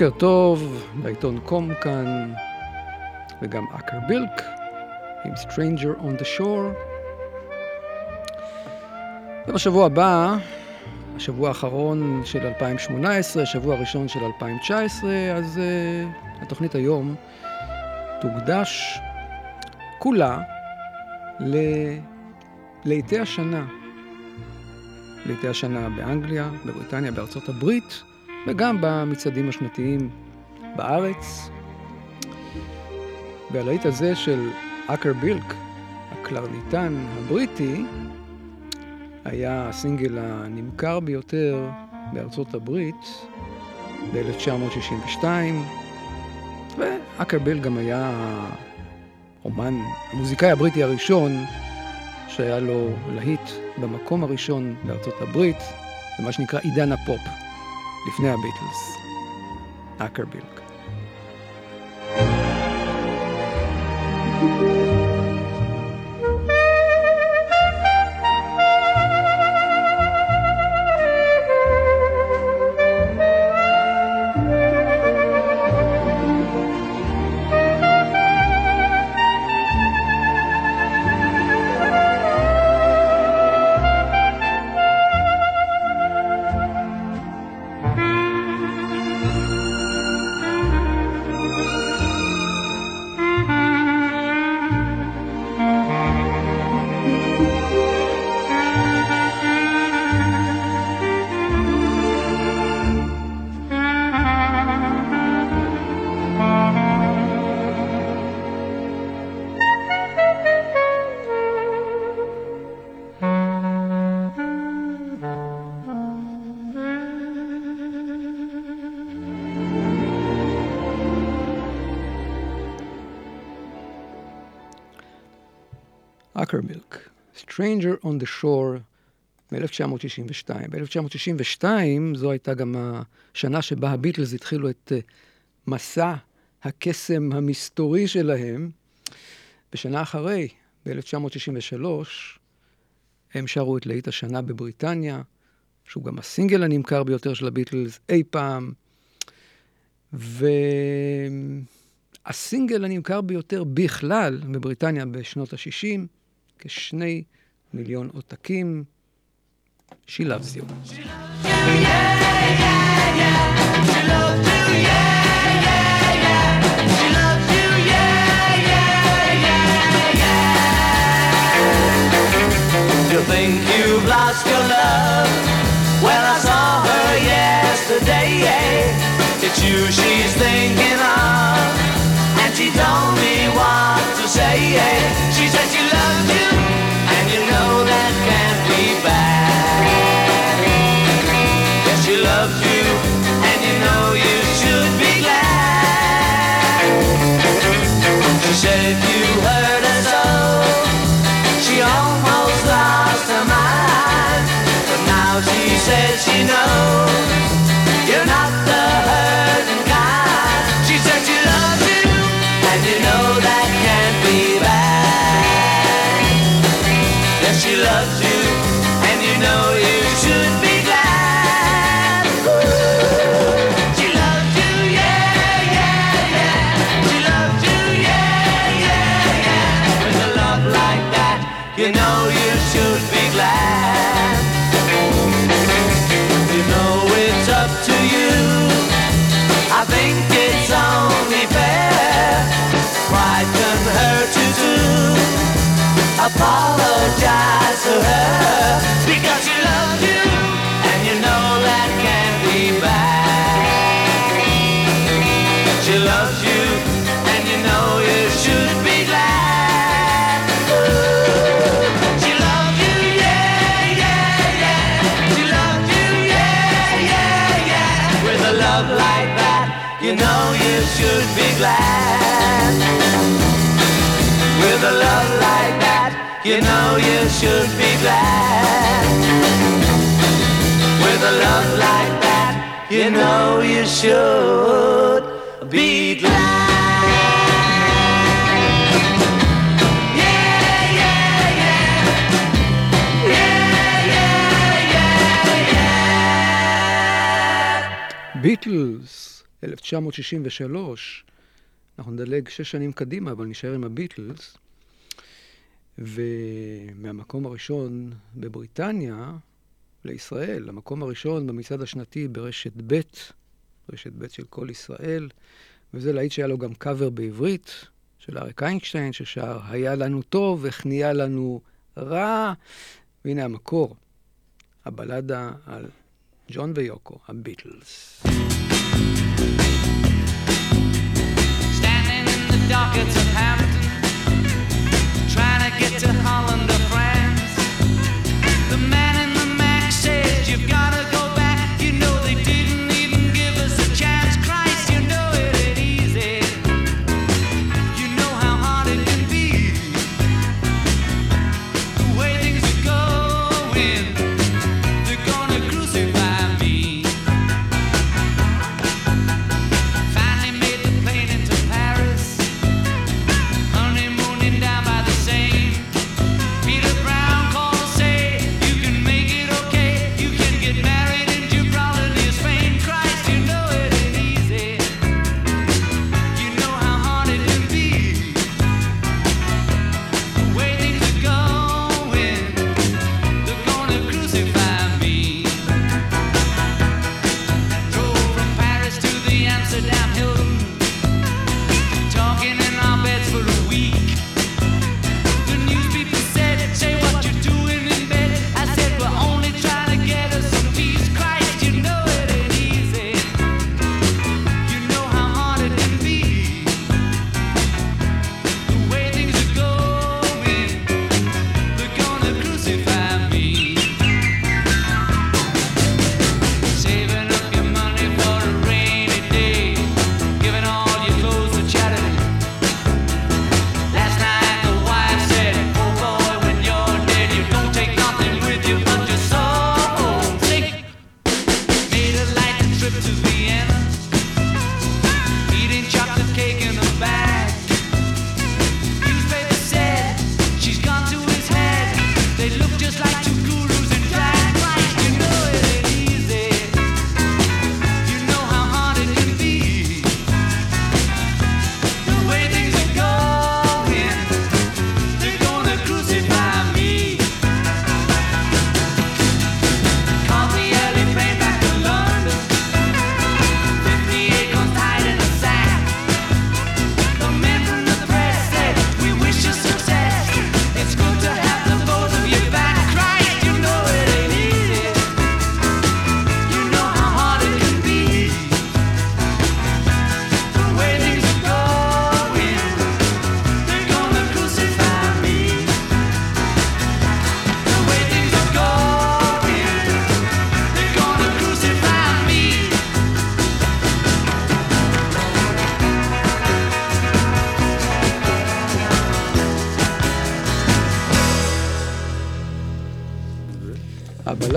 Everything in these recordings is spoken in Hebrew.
בוקר טוב, בעיתון קום כאן, וגם אקר בילק עם Stranger on the Shore. ובשבוע הבא, השבוע האחרון של 2018, השבוע הראשון של 2019, אז uh, התוכנית היום תוקדש כולה ללעיתי השנה. להיטי השנה באנגליה, בבריטניה, בארצות הברית. וגם במצעדים השנתיים בארץ. והלהיט הזה של אקר בילק, הקלרניטן הבריטי, היה הסינגל הנמכר ביותר בארצות הברית ב-1962, ואקר בילק גם היה האומן, המוזיקאי הבריטי הראשון שהיה לו להיט במקום הראשון בארצות הברית, במה שנקרא עידן הפופ. לפני הביטלס, אקרבילק. thank you Buttermilk, Stranger on the Shore, מ-1962. ב-1962 זו הייתה גם השנה שבה הביטלס התחילו את אה, מסע הקסם המסתורי שלהם. בשנה אחרי, ב-1963, הם שרו את להיט השנה בבריטניה, שהוא גם הסינגל הנמכר ביותר של הביטלס אי פעם. והסינגל הנמכר ביותר בכלל בבריטניה בשנות ה-60, כשני מיליון עותקים. She loves you. You think you've lost your love? Well, I saw her yesterday. It's you she's thinking of, and she told me what to say. she knows. You know you should be glad. With a love like that, you know you should be glad. ביטלס, 1963. אנחנו נדלג שש שנים קדימה, אבל נשאר עם הביטלס. ומהמקום הראשון בבריטניה לישראל, למקום הראשון במצעד השנתי ברשת ב', רשת ב' של כל ישראל, וזה להיט שהיה לו גם קאבר בעברית, של אריק איינשטיין, ששר היה לנו טוב איך נהיה לנו רע, והנה המקור, הבלדה על ג'ון ויוקו, הביטלס. Standing in the dockets of Hampton to Holland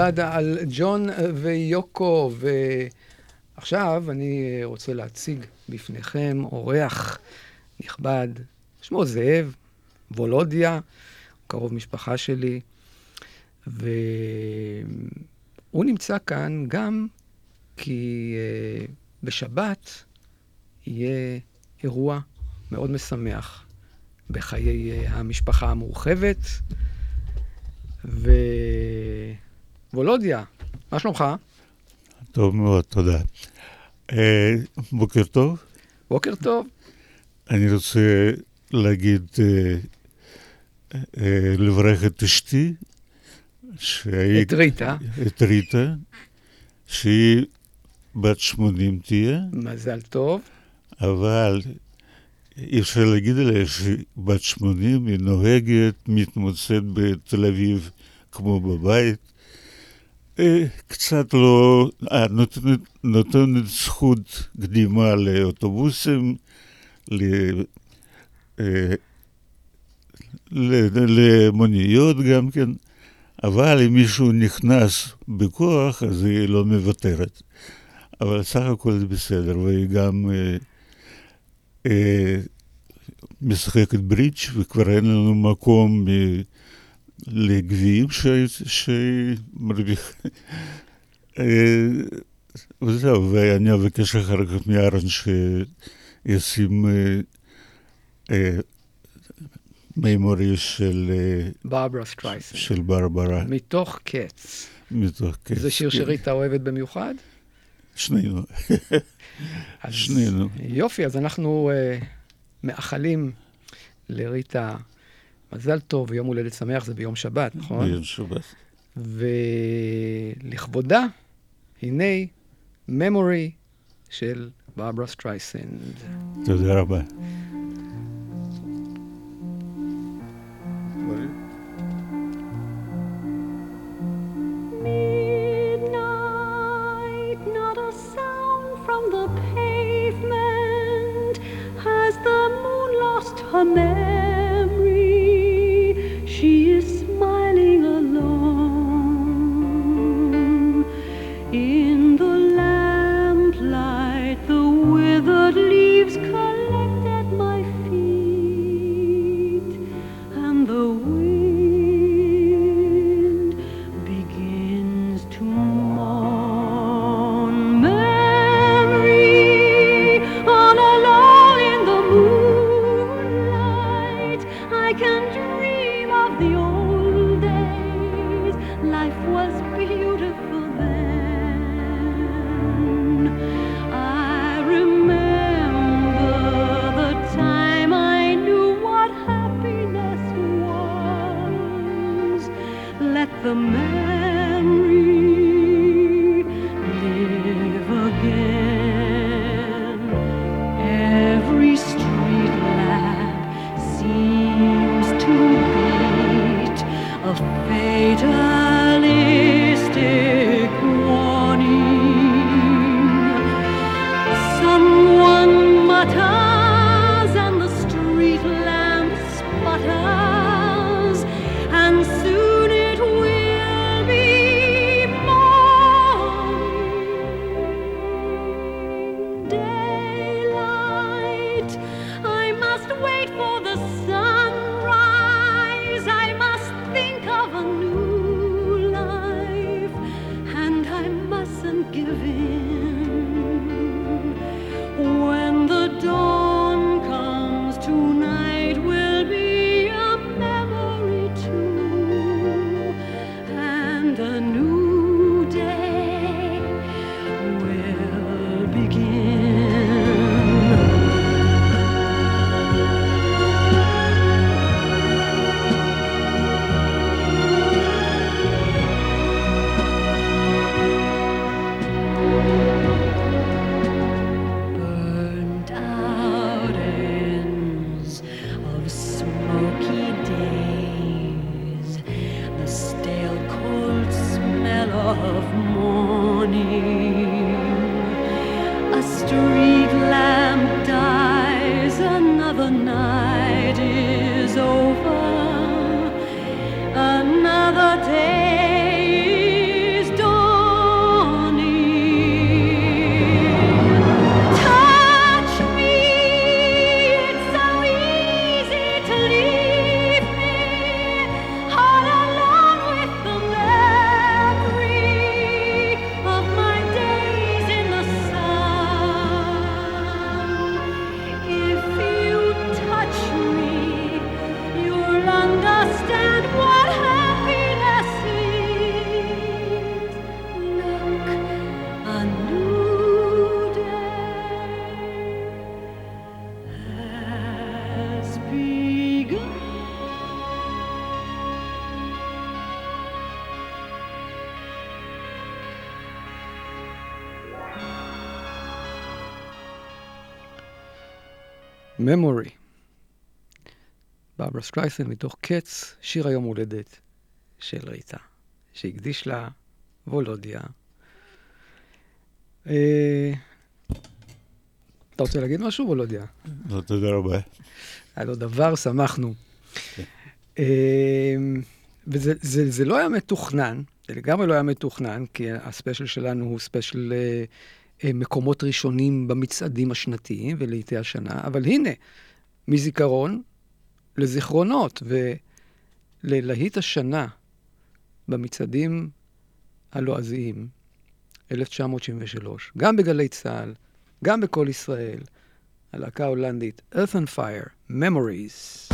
בלדה על ג'ון ויוקו, ועכשיו אני רוצה להציג בפניכם אורח נכבד, שמו זאב, וולודיה, קרוב משפחה שלי, והוא נמצא כאן גם כי אה, בשבת יהיה אירוע מאוד משמח בחיי אה, המשפחה המורחבת. ו... וולודיה, מה שלומך? טוב מאוד, תודה. אה, בוקר טוב. בוקר טוב. אני רוצה להגיד, אה, אה, לברך את אשתי, שהיא... את ריטה. את ריטה, שהיא בת 80 תהיה. מזל טוב. אבל אי אפשר להגיד עליה שהיא בת 80, היא נוהגת, מתמוצאת בתל אביב כמו בבית. אה, קצת לא... אה, נותנת, נותנת זכות קדימה לאוטובוסים, אה, ל... למוניות גם כן, אבל אם מישהו נכנס בכוח, אז היא לא מוותרת. אבל סך הכל זה בסדר, והיא גם אה, אה, משחקת ברידג' וכבר אין לנו מקום אה, לגביעים שמרוויחים. אה, וזהו, ואני אבקש אחר כך מיארן שישים אה, אה, מימורי של... ברברה סטרייסן. של ברברה. מתוך קץ. מתוך קץ. זה שיר כן. שריטה אוהבת במיוחד? שנינו. שנינו. יופי, אז אנחנו מאחלים לריטה מזל טוב יום הולדת שמח זה ביום שבת, נכון? ביום שבת. ולכבודה, הנה memory של ברברה סטרייסנד. תודה רבה. just wait for the sun. Memory. ברברה סטרייסנד מתוך Cats, שיר היום הולדת של ריטה, שהקדיש לה וולודיה. אה, אתה רוצה להגיד משהו, וולודיה? לא, תודה רבה. היה לו דבר, שמחנו. אה, וזה זה, זה לא היה מתוכנן, זה לגמרי לא היה מתוכנן, כי הספיישל שלנו הוא ספיישל אה, מקומות ראשונים במצעדים השנתיים ולעיתי השנה, אבל הנה, מזיכרון לזיכרונות, וללהיט השנה במצעדים הלועזיים, 1973, גם בגלי צה"ל, גם בקול ישראל, הלהקה ההולנדית, Earth and Fire, Memories.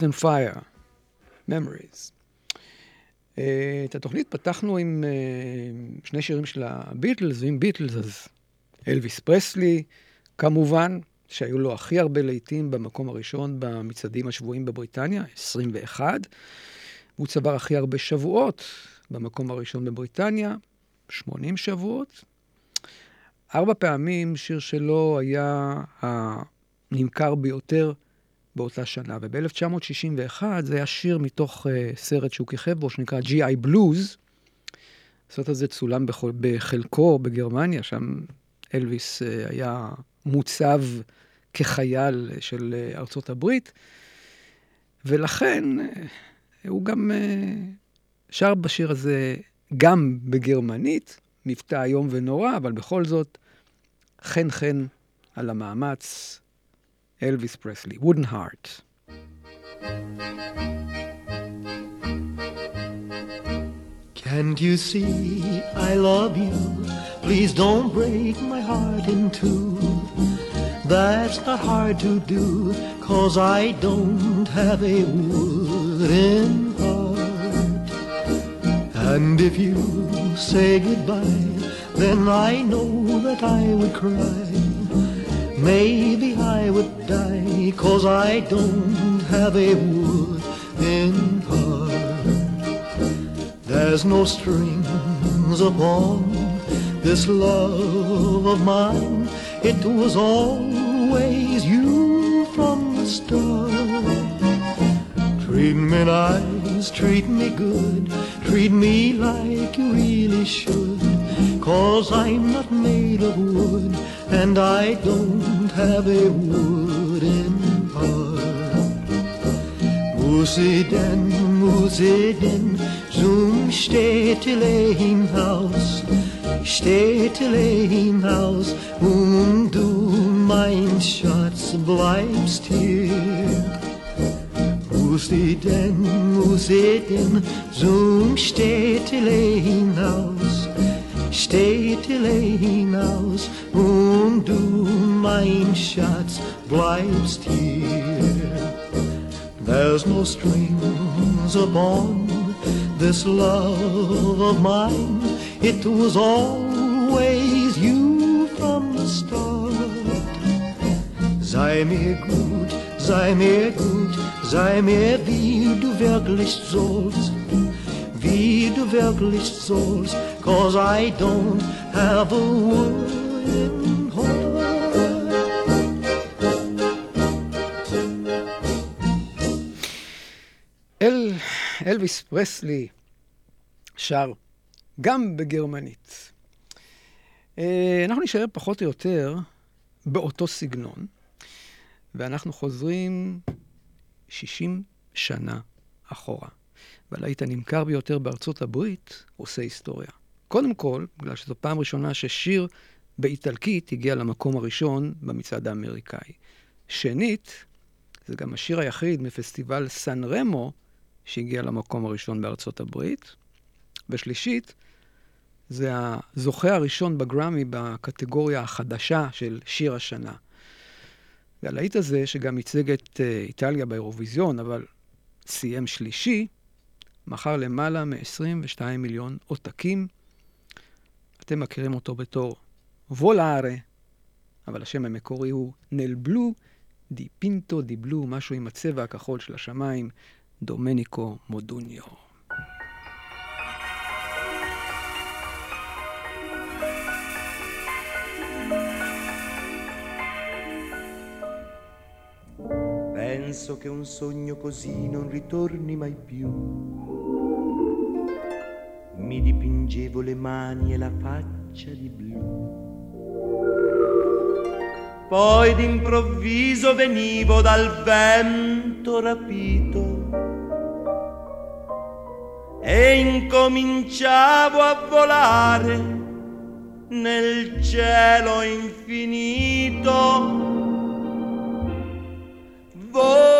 Earth and Fire, Memories. Uh, את התוכנית פתחנו עם uh, שני שירים של הביטלס, ועם ביטלס אז אלוויס פרסלי, כמובן, שהיו לו הכי הרבה להיטים במקום הראשון במצעדים השבועיים בבריטניה, 21. והוא צבר הכי הרבה שבועות במקום הראשון בבריטניה, 80 שבועות. ארבע פעמים שיר שלו היה הנמכר ביותר באותה שנה. וב-1961 זה היה שיר מתוך uh, סרט שהוא כיכב בו, שנקרא G.I. Blues. הסרט הזה צולם בכל, בחלקו בגרמניה, שם אלוויס uh, היה מוצב כחייל של uh, ארצות הברית, ולכן uh, הוא גם uh, שר בשיר הזה גם בגרמנית, מבטא איום ונורא, אבל בכל זאת, חן חן על המאמץ Elvis Presley, Wooden Heart. Can't you see I love you? Please don't break my heart in two. That's not hard to do, cause I don't have a wooden heart. And if you say goodbye, then I know that I would cry Maybe I would die, cause I don't have a wooden heart. There's no strings upon this love of mine. It was always you from the start. Treat me nice, treat me good, treat me like you really should. Cause I'm not made of wood, and I don't have a wooden heart. Musiden, Musiden, zum Städtelein-Haus, Städtelein-Haus, und du, mein Schatz, bleibst hier. Musiden, Musiden, zum Städtelein-Haus, Städtelein-Haus, und du, mein Schatz, bleibst hier. There's no strings upon this love of mine. It was always you from the start. Sei mir gut, sei mir gut, sei mir wie du wirklich sollst. Wie du wirklich sollst, cause I don't have a wooden. אל, אלוויס פרסלי שר גם בגרמנית. אה, אנחנו נשאר פחות או יותר באותו סגנון, ואנחנו חוזרים 60 שנה אחורה. והלהיט הנמכר ביותר בארצות הברית עושה היסטוריה. קודם כל, בגלל שזו פעם ראשונה ששיר באיטלקית הגיע למקום הראשון במצעד האמריקאי. שנית, זה גם השיר היחיד מפסטיבל סן רמו שהגיע למקום הראשון בארצות הברית. ושלישית, זה הזוכה הראשון בגראמי בקטגוריה החדשה של שיר השנה. והלהיט הזה, שגם ייצג את אה, איטליה באירוויזיון, אבל סיים שלישי, מכר למעלה מ-22 מיליון עותקים. אתם מכירים אותו בתור וולארה, אבל השם המקורי הוא נל בלו די פינטו די בלו, משהו עם הצבע הכחול של השמיים, דומניקו מודוניו. Penso che un sogno così non ritorni mai più. Mi dipingevo le mani e la faccia di blu. Poi d'improvviso venivo dal vento rapito e incominciavo a volare nel cielo infinito volare.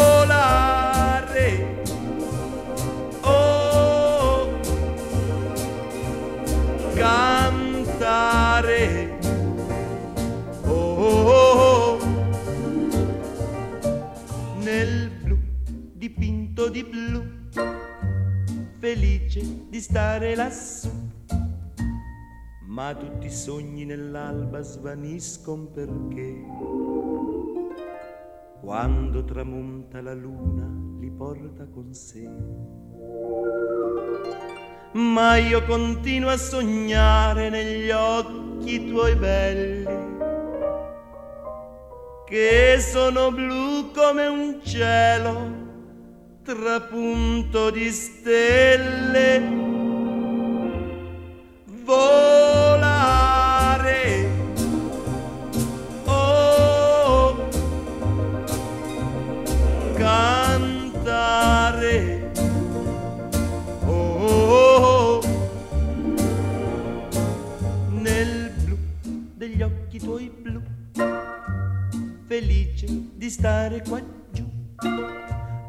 Di blu, felice di stare lassù. Ma tutti i sogni nell'alba svaniscono perché quando tramonta la luna li porta con sé. Ma io continuo a sognare negli occhi tuoi belli, che sono blu come un cielo trapunto di stelle. Volare, oh, cantare, oh, nel blu degli occhi tuoi blu, felice di stare qua giù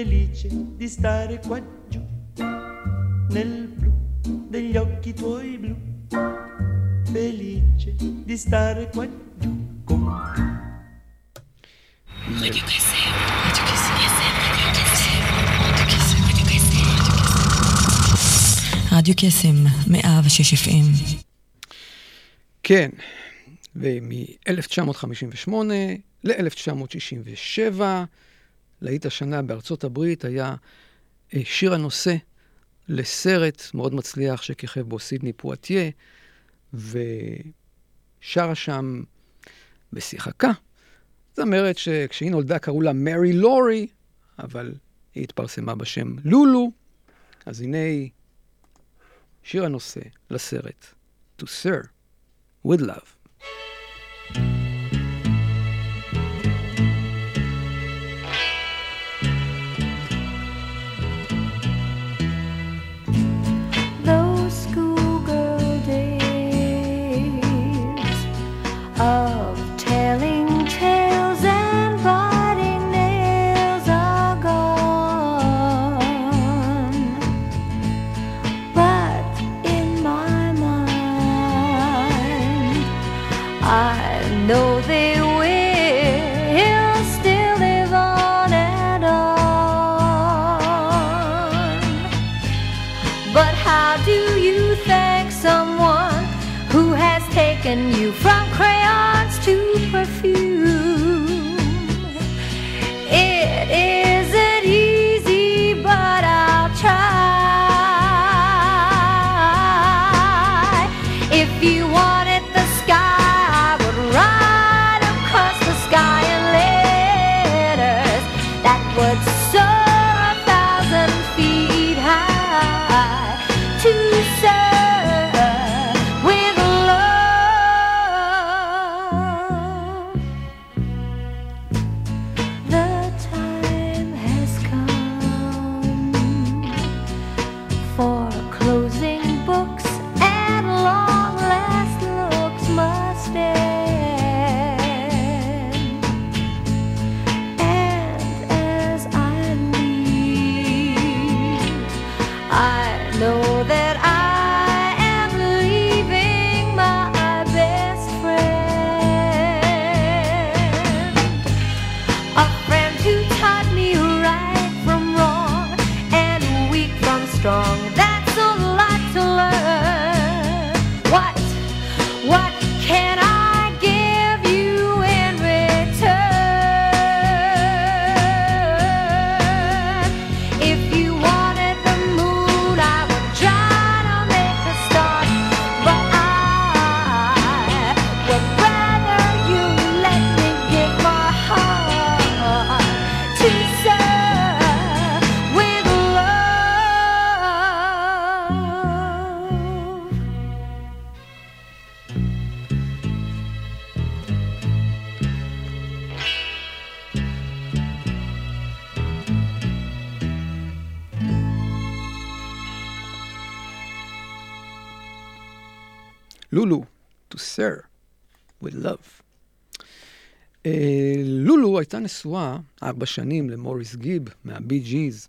Felice di stare qua giù, nel blu degli occhi tuoi blu, felice di stare qua giù con te. רדיו קסם, 106 FM. כן, ומ-1958 ל-1967, להיט השנה בארצות הברית היה אה, שיר הנושא לסרט מאוד מצליח שכיכב בו סידני פואטיה, ושרה שם ושיחקה. זמרת שכשהיא נולדה קראו לה מרי לורי, אבל היא התפרסמה בשם לולו. אז הנה שיר הנושא לסרט To Sir with Love. נשואה ארבע שנים למוריס גיב מהבי ג'יז.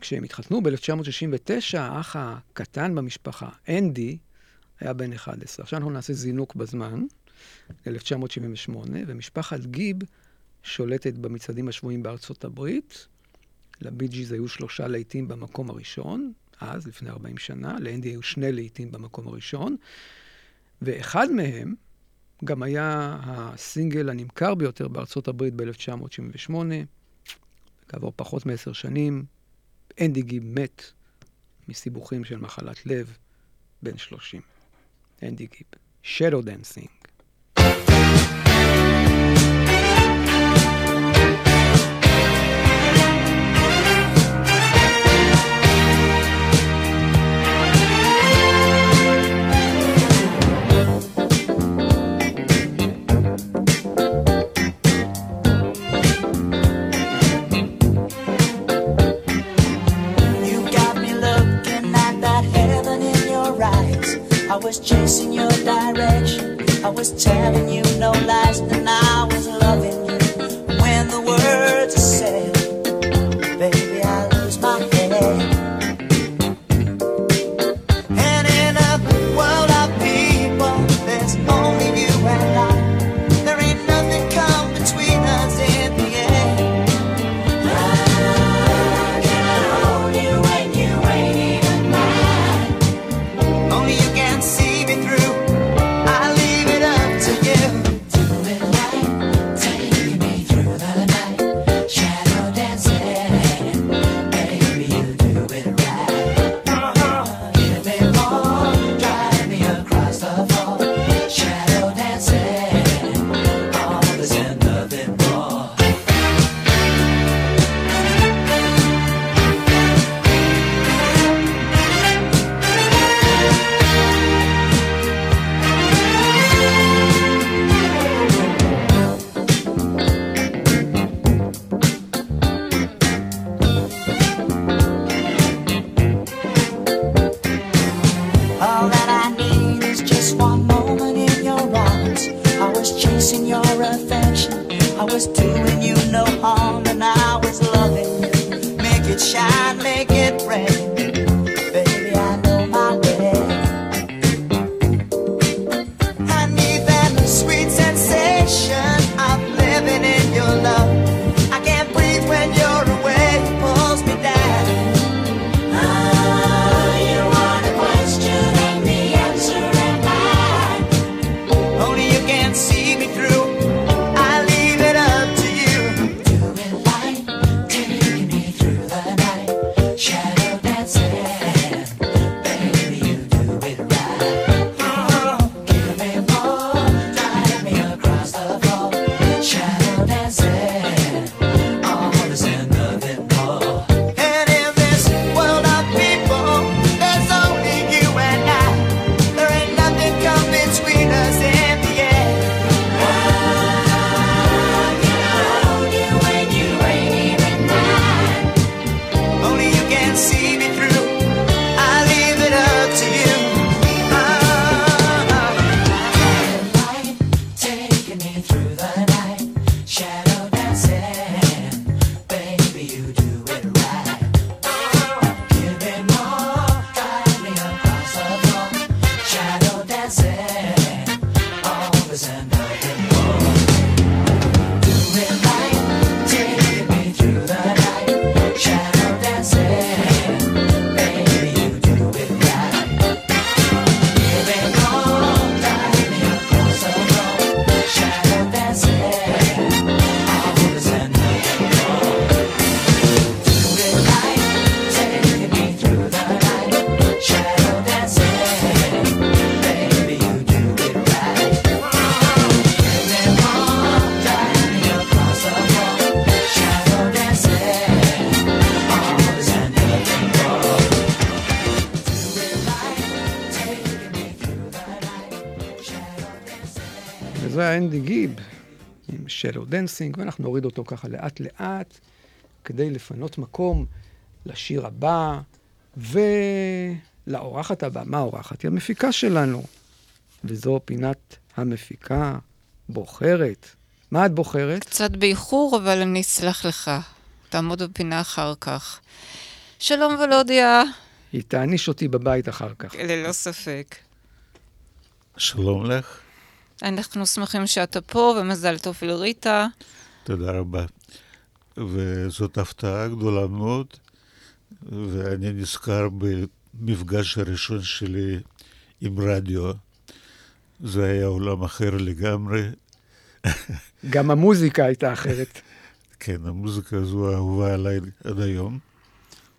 כשהם התחתנו ב-1969, האח הקטן במשפחה, אנדי, היה בן 11. עכשיו אנחנו נעשה זינוק בזמן, 1978, ומשפחת גיב שולטת במצעדים השבויים בארצות הברית. לבי ג'יז היו שלושה להיטים במקום הראשון, אז, לפני 40 שנה, לאנדי היו שני להיטים במקום הראשון, ואחד מהם, גם היה הסינגל הנמכר ביותר בארצות הברית ב-1978, כעבור פחות מעשר שנים, אנדי גיב מת מסיבוכים של מחלת לב בן 30. אנדי גיב, Shadow Dancing. telling you slow dancing, ואנחנו נוריד אותו ככה לאט-לאט, כדי לפנות מקום לשיר הבא, ולאורחת הבאה. מה האורחת? היא המפיקה שלנו, וזו פינת המפיקה בוחרת. מה את בוחרת? קצת באיחור, אבל אני אסלח לך. תעמוד בפינה אחר כך. שלום ולודיה. היא תעניש אותי בבית אחר כך. ללא ספק. שלום לך. אנחנו שמחים שאתה פה, ומזל טוב לריטה. תודה רבה. וזאת הפתעה גדולה מאוד, ואני נזכר במפגש הראשון שלי עם רדיו. זה היה עולם אחר לגמרי. גם המוזיקה הייתה אחרת. כן, המוזיקה הזו אהובה עליי עד היום,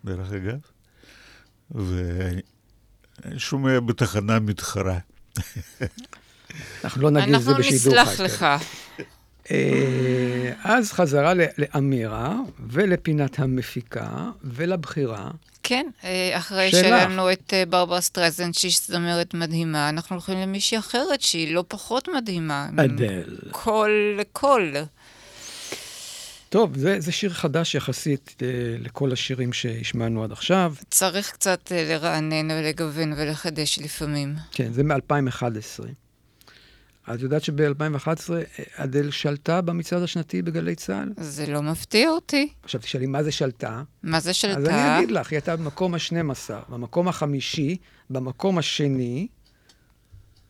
דרך אגב. ואני שומע בתחנה מתחרה. אנחנו לא נגיד את זה אנחנו בשידור נסלח חי. לך. אה, אז חזרה לאמירה, ולפינת המפיקה, ולבחירה. כן, אה, אחרי שלך. שהיה לנו את אה, ברברה סטרזנד, שהיא זמרת מדהימה, אנחנו הולכים למישהי אחרת שהיא לא פחות מדהימה. אדל. קול לקול. טוב, זה, זה שיר חדש יחסית אה, לכל השירים שהשמענו עד עכשיו. צריך קצת אה, לרענן ולגוון ולחדש לפעמים. כן, זה מ-2011. את יודעת שב-2011 אדל שלטה במצעד השנתי בגלי צה"ל? זה לא מפתיע אותי. עכשיו תשאלי, מה זה שלטה? מה זה אז שלטה? אני אגיד לך, היא הייתה במקום ה-12, במקום החמישי, במקום השני,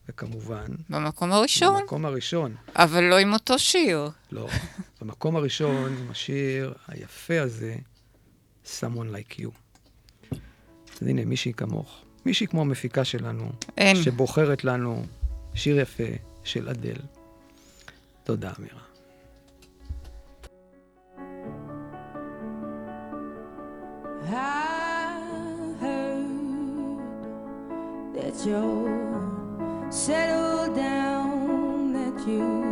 וכמובן, במקום הראשון, במקום הראשון. אבל לא עם אותו שיר. לא, במקום הראשון עם השיר היפה הזה, Someone Like You. אז הנה, מישהי כמוך, מישהי כמו המפיקה שלנו, אין. שבוחרת לנו שיר יפה של אדל. תודה, אמירה. That you're settled down, that you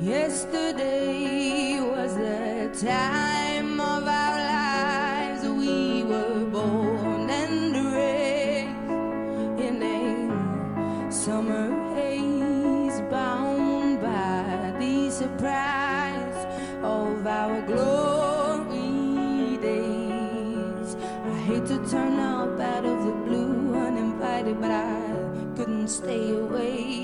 Yesterday was the time of our lives. We were born and raised in a summer haze, bound by the surprise of our glory days. I hate to turn up out of the blue uninvited, but I couldn't stay away.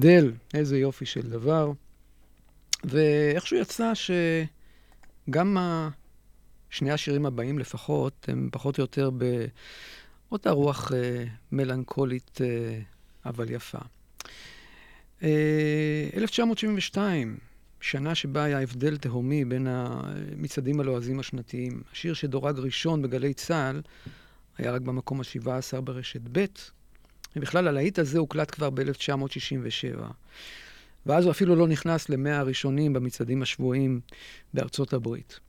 אדל, איזה יופי של דבר. ואיכשהו יצא שגם שני השירים הבאים לפחות, הם פחות או יותר באותה רוח אה, מלנכולית, אה, אבל יפה. אה, 1972, שנה שבה היה הבדל תהומי בין המצעדים הלועזים השנתיים. השיר שדורג ראשון בגלי צה"ל היה רק במקום ה-17 ברשת ב', ובכלל הלהיט הזה הוקלט כבר ב-1967. ואז הוא אפילו לא נכנס למאה הראשונים במצעדים השבועיים בארצות הברית.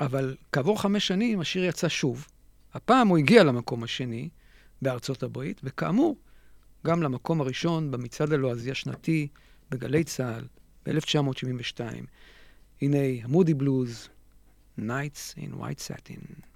אבל כעבור חמש שנים השיר יצא שוב. הפעם הוא הגיע למקום השני בארצות הברית, וכאמור, גם למקום הראשון במצעד הלועזי השנתי בגלי צה"ל ב-1972. הנה המודי בלוז, Nights in White Satin.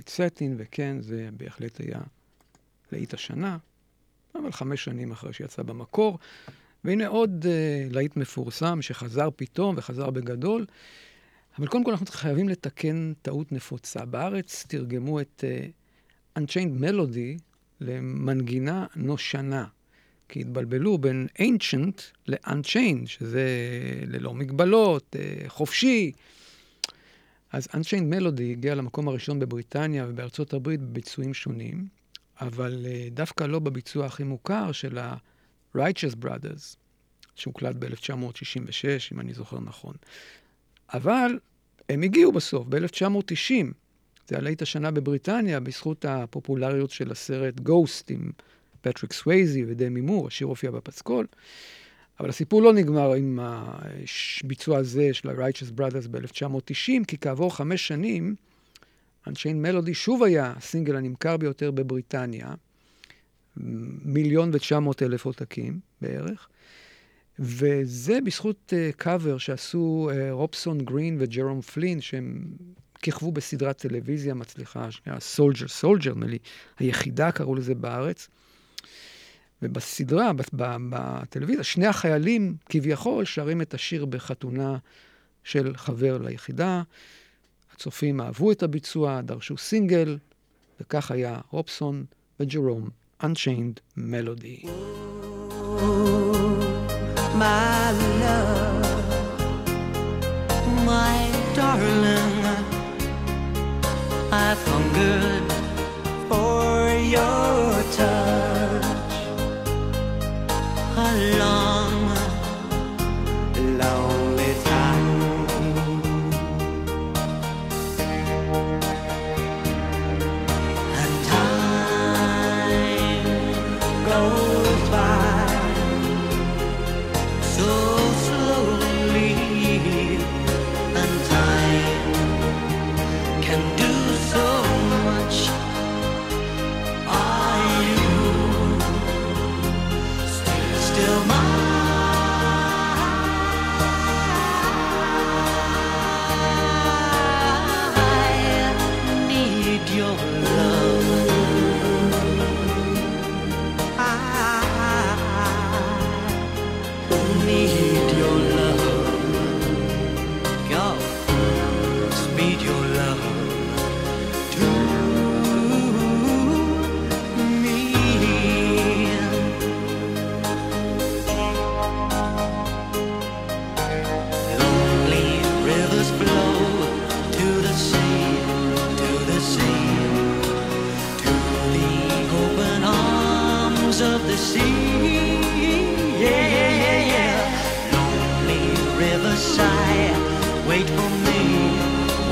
White Satin, וכן, זה בהחלט היה להיט השנה, אבל חמש שנים אחרי שיצא במקור. והנה עוד uh, להיט מפורסם שחזר פתאום וחזר בגדול. אבל קודם כל אנחנו חייבים לתקן טעות נפוצה. בארץ תרגמו את uh, Unchained Melody למנגינה נושנה. כי התבלבלו בין ancient ל-unchained, שזה ללא מגבלות, uh, חופשי. אז Unchained Melody הגיע למקום הראשון בבריטניה ובארצות הברית בביצועים שונים, אבל uh, דווקא לא בביצוע הכי מוכר של ה-Righteous Brothers, שהוקלט ב-1966, אם אני זוכר נכון. אבל הם הגיעו בסוף, ב-1990. זה הלהיט השנה בבריטניה, בזכות הפופולריות של הסרט Ghost עם פטריק סווייזי ודמי מור, השיר הופיע בפסקול. אבל הסיפור לא נגמר עם הביצוע הזה של ה-Righteous Brothers ב-1990, כי כעבור חמש שנים, Unchained Melody שוב היה הסינגל הנמכר ביותר בבריטניה, מיליון ותשע מאות אלף עותקים בערך, וזה בזכות קאבר uh, שעשו uh, רובסון גרין וג'רום פלין, שהם כיכבו בסדרת טלוויזיה מצליחה, Soldier Soldier, נדמה לי, היחידה קראו לזה בארץ. ובסדרה, בטלוויזיה, שני החיילים כביכול שרים את השיר בחתונה של חבר ליחידה. הצופים אהבו את הביצוע, דרשו סינגל, וכך היה רובסון וג'רום, Unchained Melody. my love, my darling. I've for your touch Là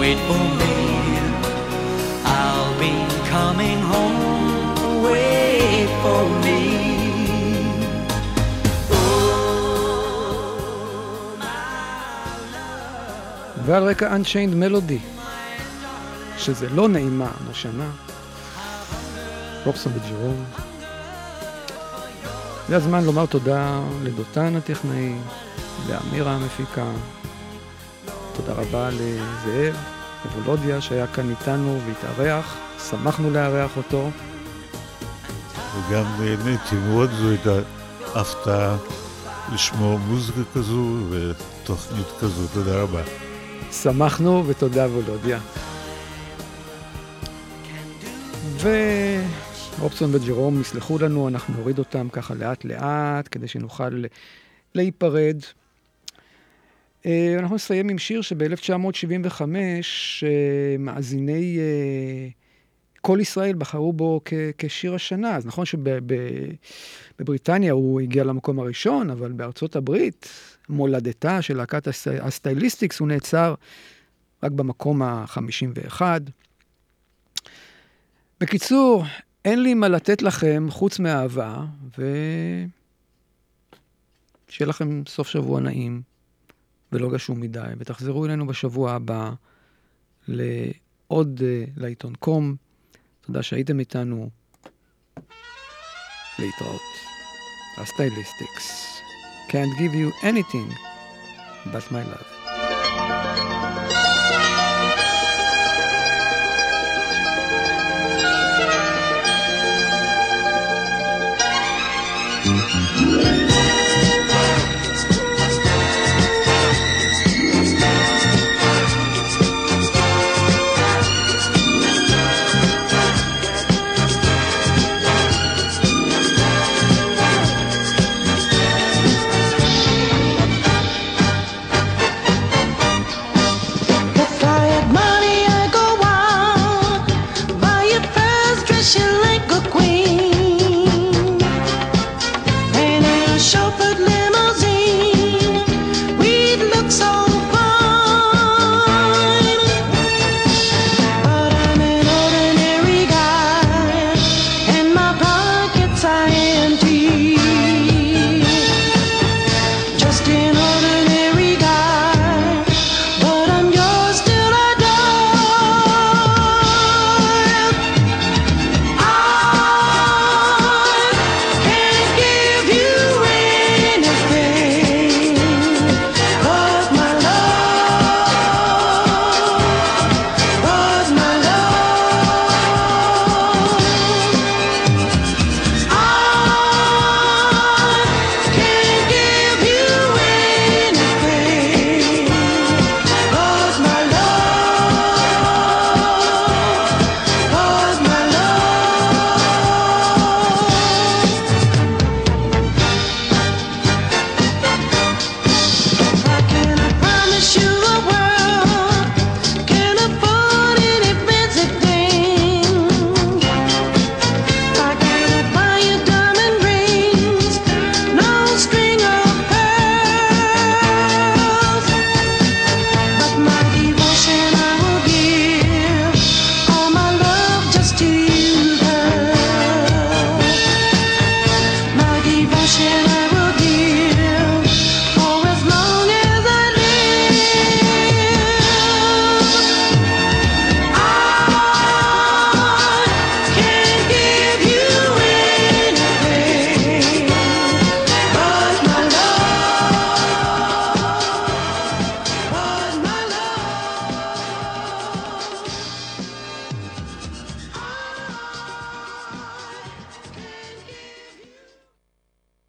wait for me. I'll be coming home. Wait for me. ועל רקע Unchained Melody, שזה לא נעימה, נושנה, רובסון וג'רום. זה הזמן לומר תודה לדותן הטכנאי, לאמירה המפיקה. תודה רבה לזאב וולודיה שהיה כאן איתנו והתארח, שמחנו לארח אותו. וגם נהניתי מאוד, זו הייתה הפתעה לשמוע מוזיקה כזו ותוכנית כזו. תודה רבה. שמחנו ותודה וולודיה. ורובסון וג'רום יסלחו לנו, אנחנו נוריד אותם ככה לאט לאט, כדי שנוכל להיפרד. אה, אנחנו נסיים עם שיר שב-1975 מאזיני אה, כל ישראל בחרו בו כשיר השנה. אז נכון שבבריטניה הוא הגיע למקום הראשון, אבל בארצות הברית, מולדתה של להקת הסט- הסטייליסטיקס, הוא נעצר רק במקום ה-51. בקיצור, אין לי מה לתת לכם חוץ מאהבה, ושיהיה לכם סוף שבוע נעים ולא גשום מדי, ותחזרו אלינו בשבוע הבא לעוד uh, להיטון.קום. תודה שהייתם איתנו. להתראות. הסטייליסטיקס. Can't give you anything but my love.